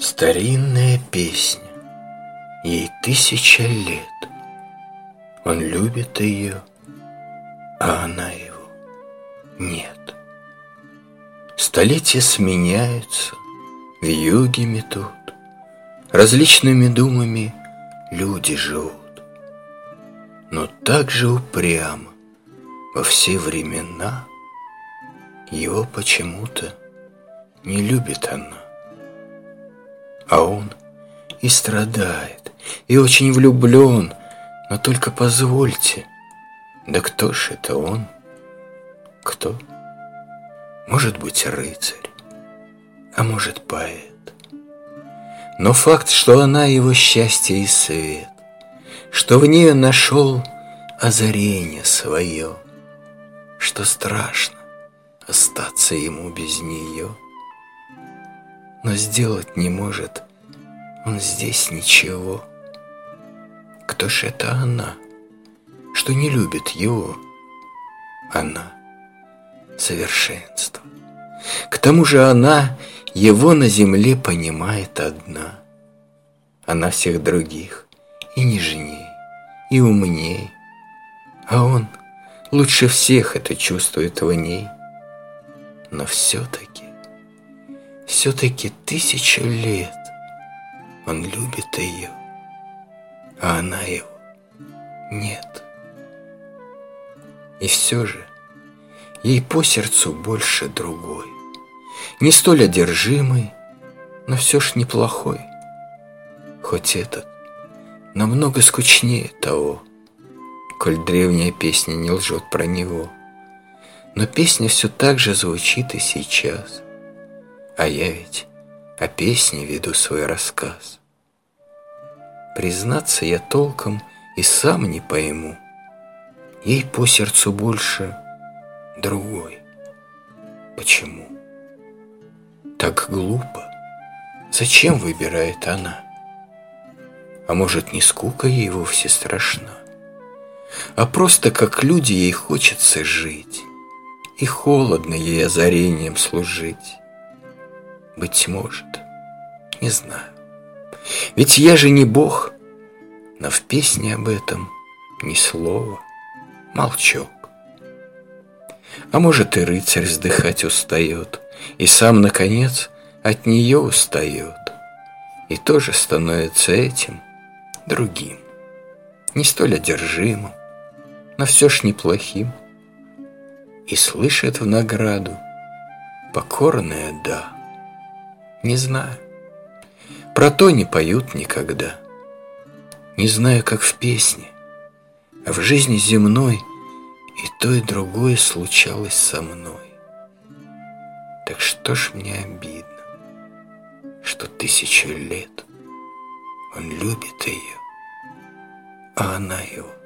Старинная песня, ей тысяча лет. Он любит ее, а она его нет. Столетия сменяются, в юге метут, Различными думами люди живут. Но так же упрямо во все времена Его почему-то не любит она. А он и страдает, и очень влюблен, но только позвольте, да кто ж это он? Кто? Может быть, рыцарь, а может, поэт. Но факт, что она его счастье и свет, Что в нее нашел озарение свое, Что страшно остаться ему без нее — но сделать не может он здесь ничего. Кто ж это она, что не любит его? Она — совершенство. К тому же она его на земле понимает одна. Она всех других и нежней, и умней, а он лучше всех это чувствует в ней. Но все-таки все-таки тысячу лет он любит ее, а она его нет. И все же ей по сердцу больше другой, не столь одержимый, но все ж неплохой, хоть этот намного скучнее того, коль древняя песня не лжет про него. Но песня все так же звучит и сейчас — а я ведь о песне веду свой рассказ. Признаться я толком и сам не пойму. Ей по сердцу больше другой. Почему? Так глупо. Зачем выбирает она? А может, не скука ей вовсе страшна? А просто как люди ей хочется жить, И холодно ей озарением служить. Быть может, не знаю. Ведь я же не бог, но в песне об этом ни слова, молчок. А может и рыцарь вздыхать устает, и сам, наконец, от нее устает, и тоже становится этим другим, не столь одержимым, но все ж неплохим, и слышит в награду покорное «да». Не знаю. Про то не поют никогда. Не знаю, как в песне, а в жизни земной и то, и другое случалось со мной. Так что ж мне обидно, что тысячу лет он любит ее, а она его.